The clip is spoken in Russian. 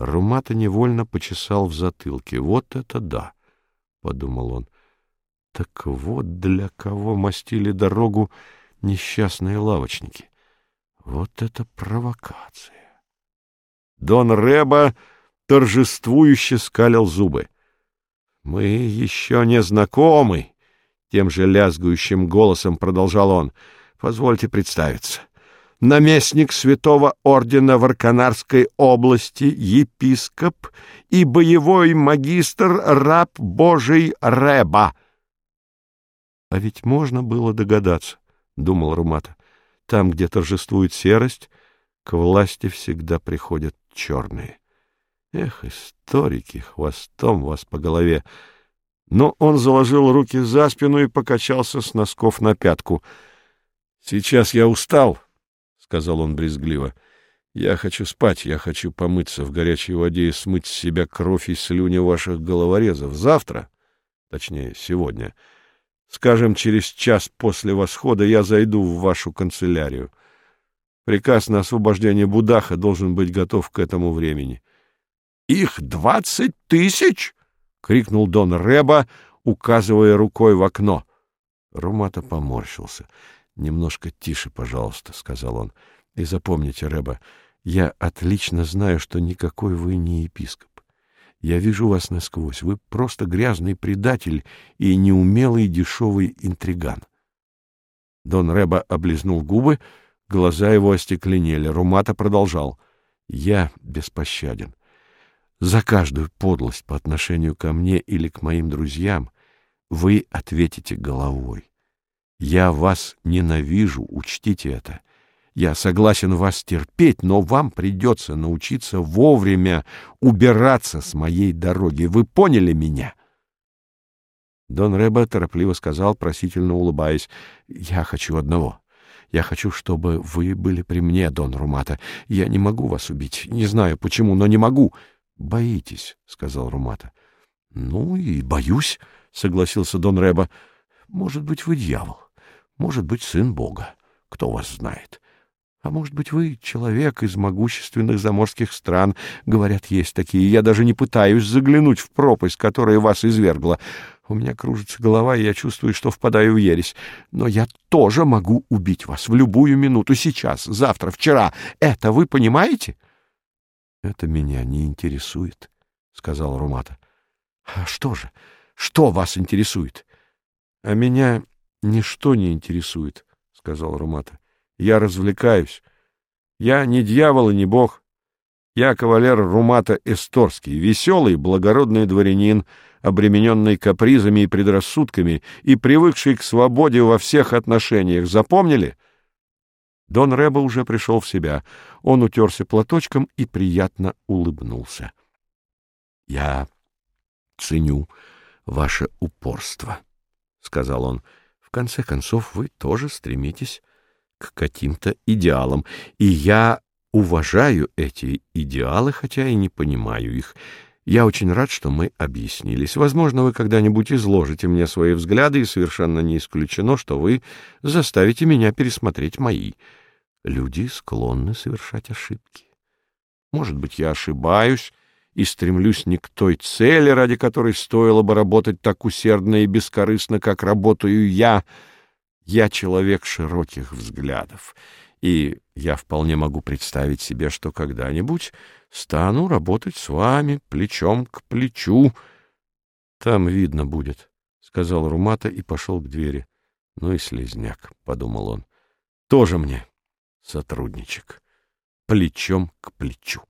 Румата невольно почесал в затылке. «Вот это да!» — подумал он. «Так вот для кого мастили дорогу несчастные лавочники. Вот это провокация!» Дон Реба торжествующе скалил зубы. «Мы еще не знакомы!» — тем же лязгающим голосом продолжал он. «Позвольте представиться наместник святого ордена в Арканарской области, епископ и боевой магистр раб Божий Реба. — А ведь можно было догадаться, — думал Румата. — Там, где торжествует серость, к власти всегда приходят черные. Эх, историки, хвостом вас по голове! Но он заложил руки за спину и покачался с носков на пятку. — Сейчас я устал, — сказал он брезгливо. Я хочу спать, я хочу помыться в горячей воде и смыть с себя кровь и слюни ваших головорезов. Завтра, точнее, сегодня, скажем, через час после восхода я зайду в вашу канцелярию. Приказ на освобождение Будаха должен быть готов к этому времени. — Их двадцать тысяч! — крикнул Дон Реба, указывая рукой в окно. Румата поморщился. Немножко тише, пожалуйста, сказал он. И запомните, Рэба, я отлично знаю, что никакой вы не епископ. Я вижу вас насквозь. Вы просто грязный предатель и неумелый дешевый интриган. Дон Рэба облизнул губы, глаза его остекленели. Румата продолжал. Я беспощаден. За каждую подлость по отношению ко мне или к моим друзьям вы ответите головой. Я вас ненавижу, учтите это. Я согласен вас терпеть, но вам придется научиться вовремя убираться с моей дороги. Вы поняли меня? Дон Рэба торопливо сказал, просительно улыбаясь, «Я хочу одного. Я хочу, чтобы вы были при мне, Дон Румата. Я не могу вас убить. Не знаю почему, но не могу». «Боитесь», — сказал Румата. «Ну и боюсь», — согласился Дон Рэба. «Может быть, вы дьявол. Может быть, сын Бога. Кто вас знает? А может быть, вы человек из могущественных заморских стран. Говорят, есть такие. Я даже не пытаюсь заглянуть в пропасть, которая вас извергла. У меня кружится голова, и я чувствую, что впадаю в ересь. Но я тоже могу убить вас в любую минуту, сейчас, завтра, вчера. Это вы понимаете? — Это меня не интересует, — сказал Румата. — А что же? Что вас интересует? — А меня ничто не интересует, — сказал Румата. — Я развлекаюсь. Я не дьявол и не бог. Я кавалер Румата Эсторский, веселый, благородный дворянин, обремененный капризами и предрассудками и привыкший к свободе во всех отношениях. Запомнили? Дон Рэба уже пришел в себя. Он утерся платочком и приятно улыбнулся. — Я ценю ваше упорство, — сказал он. — в конце концов, вы тоже стремитесь к каким-то идеалам, и я уважаю эти идеалы, хотя и не понимаю их. Я очень рад, что мы объяснились. Возможно, вы когда-нибудь изложите мне свои взгляды, и совершенно не исключено, что вы заставите меня пересмотреть мои. Люди склонны совершать ошибки. Может быть, я ошибаюсь, и стремлюсь не к той цели, ради которой стоило бы работать так усердно и бескорыстно, как работаю я. Я человек широких взглядов, и я вполне могу представить себе, что когда-нибудь стану работать с вами плечом к плечу. — Там видно будет, — сказал Румата и пошел к двери. — Ну и слезняк, — подумал он, — тоже мне сотрудничек, плечом к плечу.